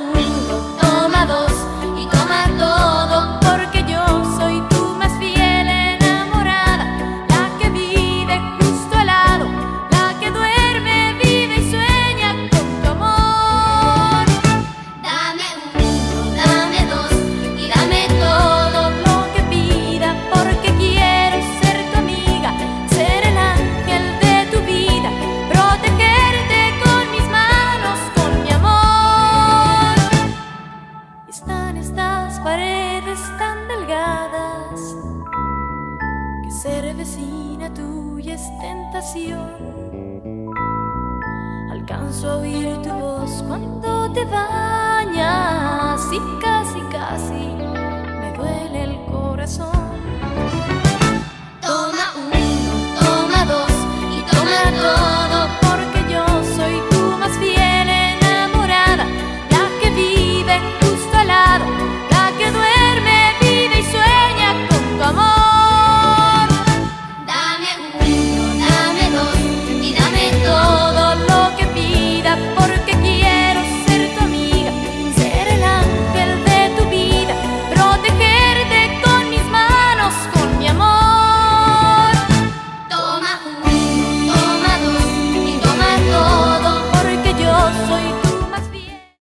Ooh. paredes tan delgadas que ser vecina tuya es tentación. Alcanzo a oír tu voz cuando te bañas y